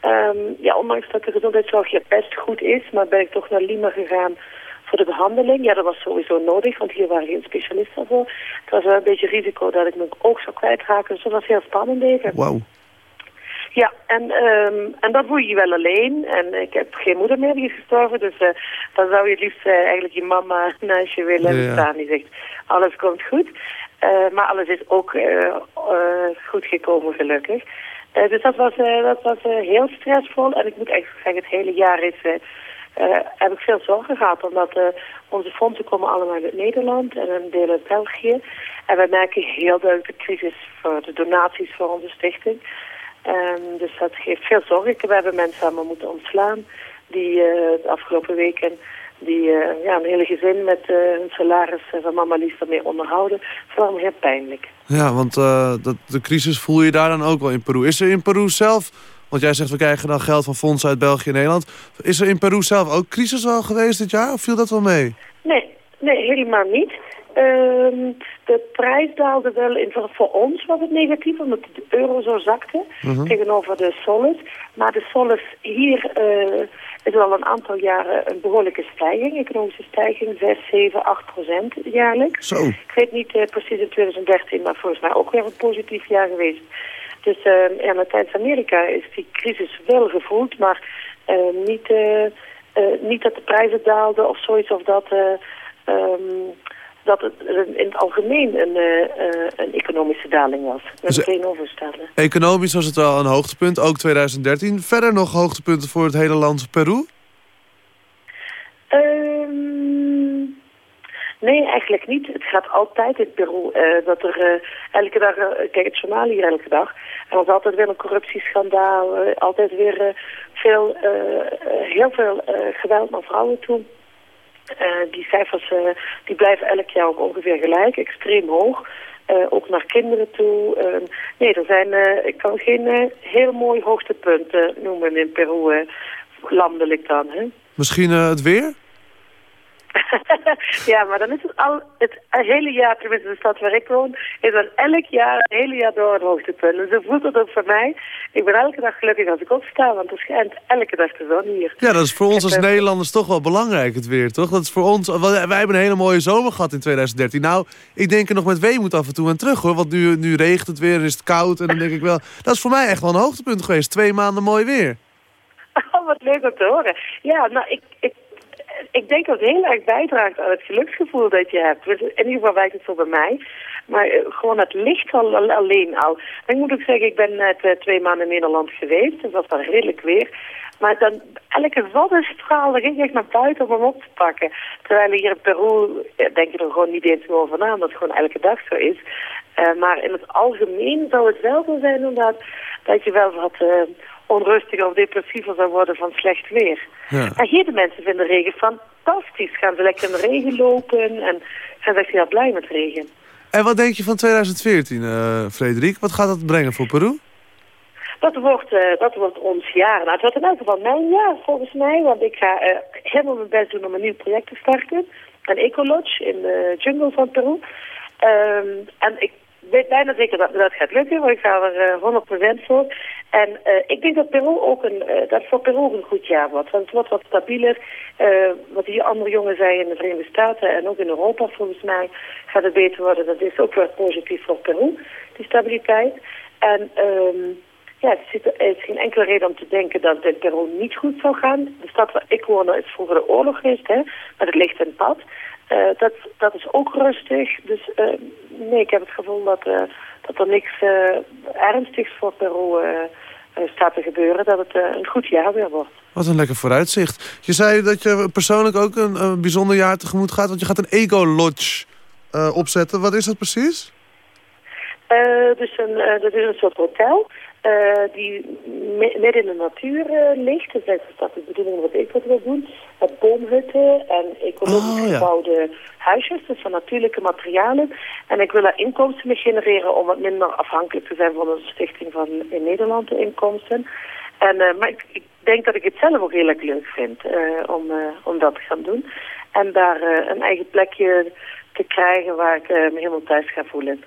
ehm, ja, ondanks dat de gezondheidszorg hier best goed is, maar ben ik toch naar Lima gegaan voor de behandeling. Ja, dat was sowieso nodig, want hier waren geen specialisten voor. Het was wel een beetje risico dat ik mijn oog zou kwijtraken. Dus dat was heel spannend even. Wauw. Ja, en, ehm en dat voel je wel alleen. En ik heb geen moeder meer, die is gestorven. Dus eh, dan zou je het liefst eh, eigenlijk je mama <laughs> naast je willen Ja, ja. staan. Die zegt, alles komt goed. Eh, maar alles is ook goed gekomen, gelukkig. Dus dat was, eh, dat was heel stressvol. En ik moet echt zeggen, het hele jaar is, heb ik veel zorgen gehad. Omdat onze fondsen komen allemaal uit Nederland en een deel uit België. En wij merken heel duidelijk de crisis voor de donaties voor onze stichting. Ehm, dus dat geeft veel zorgen. We hebben mensen allemaal moeten ontslaan die eh, de afgelopen weken die eh, ja, een hele gezin met eh, hun salaris van mama liefst ermee onderhouden. Dat is wel heel pijnlijk. Ja, want dat, de crisis voel je daar dan ook wel in Peru. Is er in Peru zelf, want jij zegt we krijgen dan geld van fondsen uit België en Nederland. Is er in Peru zelf ook crisis al geweest dit jaar of viel dat wel mee? Nee, nee, helemaal niet. Ehm, de prijs daalde wel in, voor, voor ons was het negatief, omdat de euro zo zakte Mhm. tegenover de solis. Maar de solis hier eh, is al een aantal jaren een behoorlijke stijging, economische stijging, 6, 7, 8 procent jaarlijks. Zo. Ik weet niet eh, precies in 2013, maar volgens mij ook weer een positief jaar geweest. Dus eh, in Latijns-Amerika is die crisis wel gevoeld, maar niet, niet dat de prijzen daalden of zoiets of dat, eh, ehm, dat het in het algemeen een, eh, eh, een economische daling was. Dat Dus- is geen overstellen. Economisch was het wel een hoogtepunt, ook 2013. Verder nog hoogtepunten voor het hele land Peru? Ehm, nee, eigenlijk niet. Het gaat altijd in Peru eh, dat er elke dag, kijk het journaal hier elke dag, er is altijd weer een corruptieschandaal, altijd weer veel, heel veel geweld naar vrouwen toe. Eh, die cijfers eh, die blijven elk jaar ook ongeveer gelijk, extreem hoog. Eh, ook naar kinderen toe. Eh, nee, er zijn, ik kan geen heel mooi hoogtepunt eh, noemen in Peru, landelijk dan. Hè? Misschien het weer? Ja, maar dan is het al het hele jaar, tenminste de stad waar ik woon, is dan elk jaar, het hele jaar door een hoogtepunt. Dus zo voelt het ook voor mij. Ik ben elke dag gelukkig als ik opsta, want er schijnt elke dag de zon hier. Ja, dat is voor ons als Nederlanders toch wel belangrijk, het weer, toch? Dat is voor ons, wij hebben een hele mooie zomer gehad in 2013. Nou, ik denk er nog met weemoed af en toe aan terug, hoor. Want nu, nu regent het weer en is het koud. En dan denk ik wel, dat is voor mij echt wel een hoogtepunt geweest. Twee maanden mooi weer. <laughs> Oh, wat leuk om te horen. Ja, nou, ik, ik, ik denk dat het heel erg bijdraagt aan het geluksgevoel dat je hebt. Dus In ieder geval werkt het zo bij mij. Maar eh, gewoon het licht al, al- alleen al. En ik moet ook zeggen, ik ben net eh, twee maanden in Nederland geweest. Het was dan redelijk weer. Maar dan, elke zonnestraal, daar ging echt naar buiten om hem op te pakken. Terwijl hier in Peru, denk je er gewoon niet eens meer over na, omdat het gewoon elke dag zo is. Eh, maar in het algemeen zou het wel zo zijn inderdaad, dat je wel wat onrustiger of depressiever zou worden van slecht weer. Ja. En hier de mensen vinden regen fantastisch. Gaan ze lekker in de regen lopen en zijn ze echt heel blij met regen. En wat denk je van 2014, eh Frederik? Wat gaat dat brengen voor Peru? Dat wordt, eh, dat wordt ons jaar. Nou, het wordt in elk geval mijn jaar volgens mij. Want ik ga eh, helemaal mijn best doen om een nieuw project te starten. Een ecolodge in de jungle van Peru. Ehm, en ik weet bijna zeker dat dat gaat lukken. Want ik ga er eh, 100% voor. En eh, ik denk dat Peru ook een, eh, dat voor Peru een goed jaar wordt. Want het wordt wat stabieler. Eh, wat die andere jongen zei in de Verenigde Staten en ook in Europa volgens mij gaat het beter worden. Dat is ook wel positief voor Peru, die stabiliteit. En ehm, ja, er zit- is geen enkele reden om te denken dat het in Peru niet goed zou gaan. De stad waar ik woon is vroeger de oorlog geweest, hè, met het licht en het pad. Eh, dat, dat is ook rustig. Dus eh, nee, ik heb het gevoel dat, eh, dat er niks ernstigs voor Peru staat te gebeuren. Dat het een goed jaar weer wordt. Wat een lekker vooruitzicht. Je zei dat je persoonlijk ook een, een bijzonder jaar tegemoet gaat... want je gaat een eco-lodge opzetten. Wat is dat precies? Dus een, dat is een soort hotel eh, die mi- midden in de natuur eh, ligt. Dus dat is dat de bedoeling wat ik wat wil doen. Met boomhutten en ecologisch Oh, ja. gebouwde huisjes, dus van natuurlijke materialen. En ik wil daar inkomsten mee genereren om wat minder afhankelijk te zijn van de stichting van in Nederland de inkomsten. En, eh, maar ik, ik denk dat ik het zelf ook heel erg leuk vind om, om dat te gaan doen. En daar een eigen plekje te krijgen waar ik me helemaal thuis ga voelen.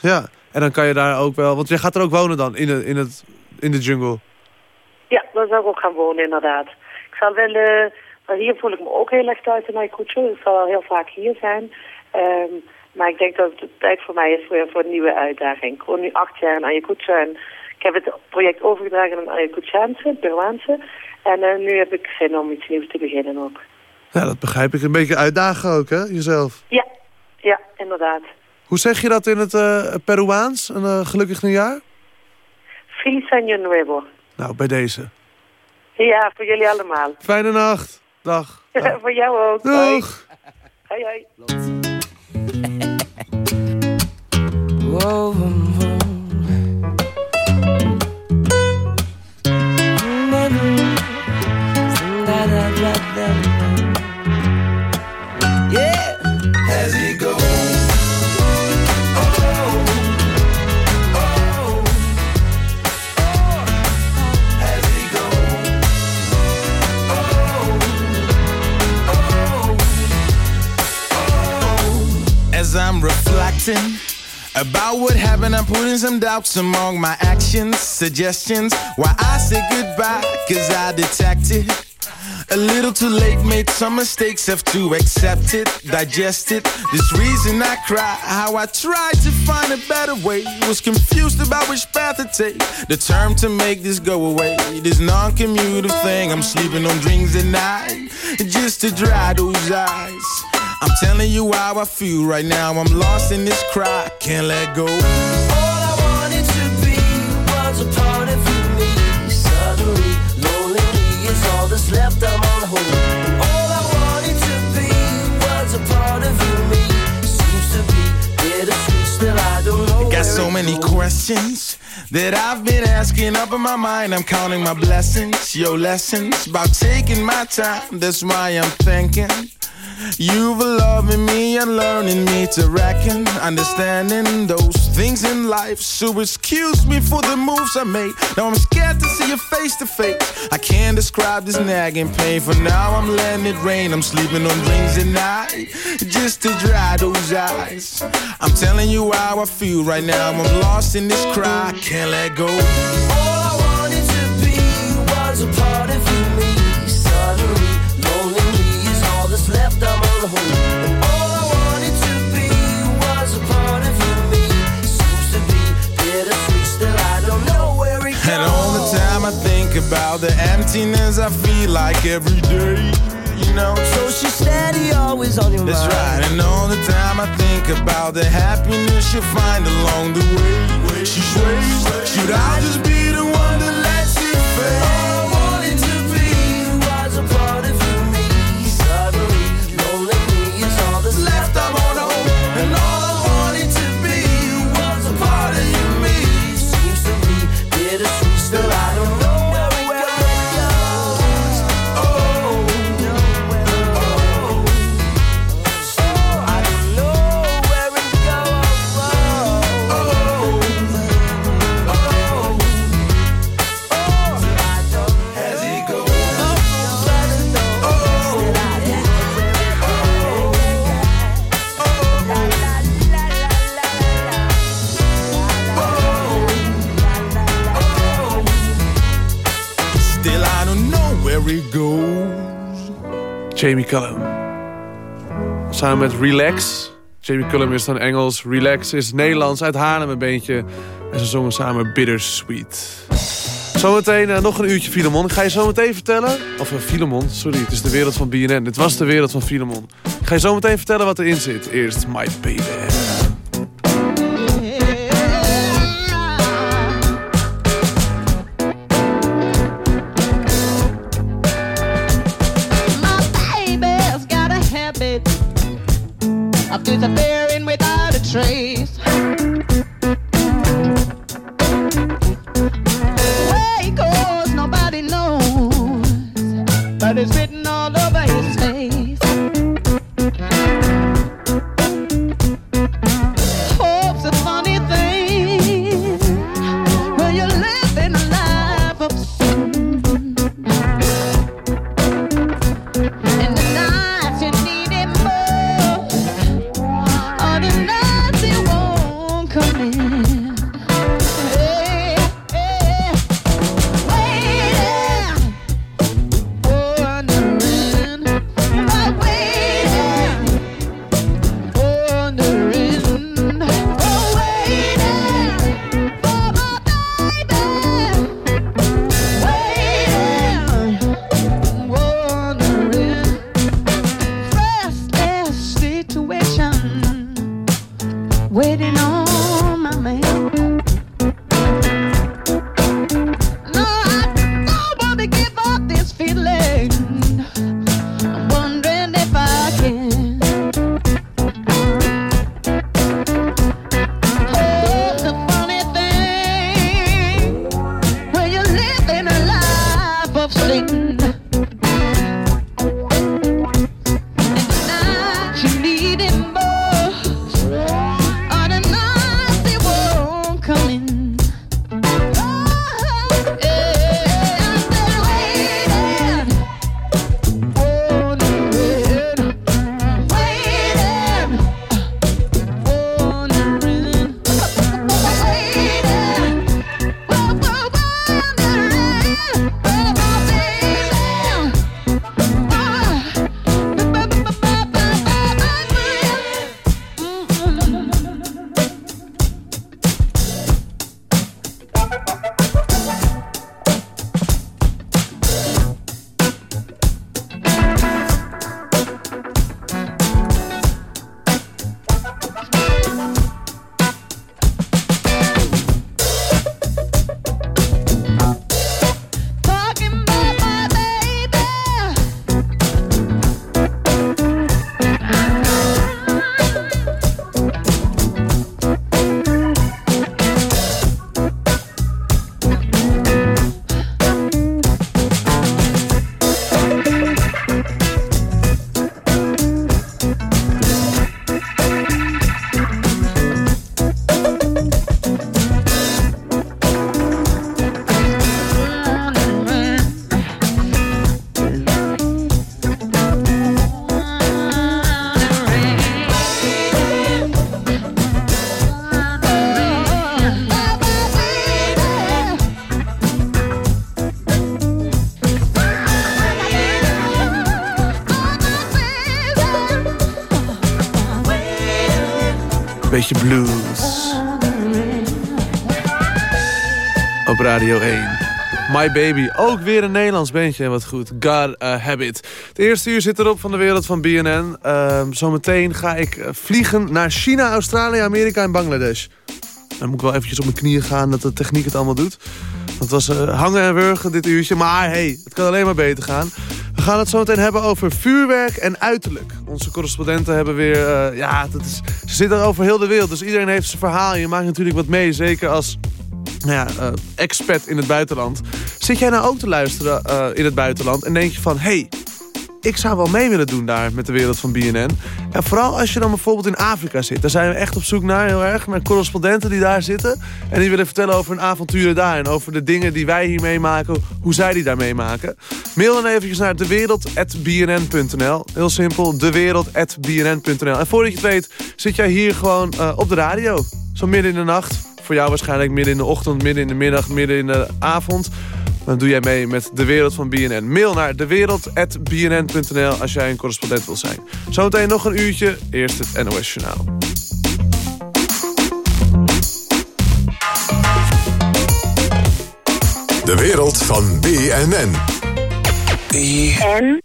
Ja, en dan kan je daar ook wel... Want jij gaat er ook wonen dan, in de, in het, in de jungle. Ja, daar zou ik ook gaan wonen, inderdaad. Ik zal wel, maar hier voel ik me ook heel erg thuis in Ayacucho. Ik zal wel heel vaak hier zijn. Ehm, maar ik denk dat het tijd voor mij is voor, voor een nieuwe uitdaging. Ik woon nu acht jaar in Ayacucho en ik heb het project overgedragen aan Ayacuchaanse, Peruaanse. En eh, nu heb ik zin om iets nieuws te beginnen ook. Ja, dat begrijp ik. Een beetje uitdagen ook, hè, jezelf. Ja, ja, inderdaad. Hoe zeg je dat in het eh, Peruaans? Een eh, gelukkig nieuwjaar? Feliz Año Nuevo. Nou, bij deze. Ja, voor jullie allemaal. Fijne nacht. Dag. <laughs> voor jou ook. Hoi. Doeg. Hoi, hoi. Whoa, about what happened, I'm putting some doubts among my actions, suggestions. Why I said goodbye, cause I detected. A little too late, made some mistakes, have to accept it, digest it. This reason I cry, how I tried to find a better way. Was confused about which path to take. Determined to make this go away. This non commutative thing, I'm sleeping on dreams at night. Just to dry those eyes. I'm telling you how I feel right now. I'm lost in this cry, can't let go. All I wanted to be was a part of you, me. Suddenly, lonely is all that's left. I'm on hold. All I wanted to be was a part of you, me. Seems to be bittersweet, still I don't know. Got where so many goes. questions that I've been asking up in my mind. I'm counting my blessings, your lessons, about taking my time. That's why I'm thinking. You've loving me and learning me to reckon, understanding those things in life. So excuse me for the moves I made. Now I'm scared to see you face to face. I can't describe this nagging pain. For now I'm letting it rain. I'm sleeping on dreams at night, just to dry those eyes. I'm telling you how I feel right now. I'm lost in this cry, can't let go. All I wanted to be was a part of you, think about the emptiness I feel like every day. you know. So she's steady, always on your That's mind. right. And all the time I think about the happiness you'll find along the way. She sways. Should I just be the one Jamie Cullum. Samen met Relax. Jamie Cullum is dan Engels. Relax is Nederlands. Uit Haarlem een beentje. En ze zongen samen Bittersweet. Zometeen eh, nog een uurtje Filemon. Ga je zo meteen vertellen... Of uh, Filemon, sorry. Het is de wereld van BNN. Dit was de wereld van Filemon. Ik ga je zo meteen vertellen wat erin zit. Eerst My Baby. Waiting on Beetje blues. Op Radio 1. My Baby, ook weer een Nederlands bandje, wat goed. God a Habit. Het eerste uur zit erop van de wereld van BNN. Ehm, zometeen ga ik eh, vliegen naar China, Australië, Amerika en Bangladesh. Dan moet ik wel eventjes op mijn knieën gaan dat de techniek het allemaal doet. Het was eh, hangen en wurgen dit uurtje, maar hey, het kan alleen maar beter gaan. Gaan het zo meteen hebben over vuurwerk en uiterlijk. Onze correspondenten hebben weer, eh, ja, dat is, ze zitten over heel de wereld. Dus iedereen heeft zijn verhaal. Je maakt natuurlijk wat mee, zeker als nou ja, expat in het buitenland. Zit jij nou ook te luisteren eh, in het buitenland en denk je van... hey, ik zou wel mee willen doen daar met de wereld van BNN. En vooral als je dan bijvoorbeeld in Afrika zit. Daar zijn we echt op zoek naar, heel erg. Naar correspondenten die daar zitten. En die willen vertellen over hun avonturen daar. En over de dingen die wij hier meemaken. Hoe zij die daar meemaken. Mail dan eventjes naar dewereld.bnn.nl. Heel simpel, dewereld.bnn.nl. En voordat je het weet, zit jij hier gewoon eh, op de radio. Zo midden in de nacht. Voor jou waarschijnlijk midden in de ochtend, midden in de middag, midden in de avond. Dan doe jij mee met De Wereld van BNN. Mail naar dewereld.bnn.nl als jij een correspondent wil zijn. Zometeen nog een uurtje. Eerst het NOS Journaal. De wereld van BNN. En?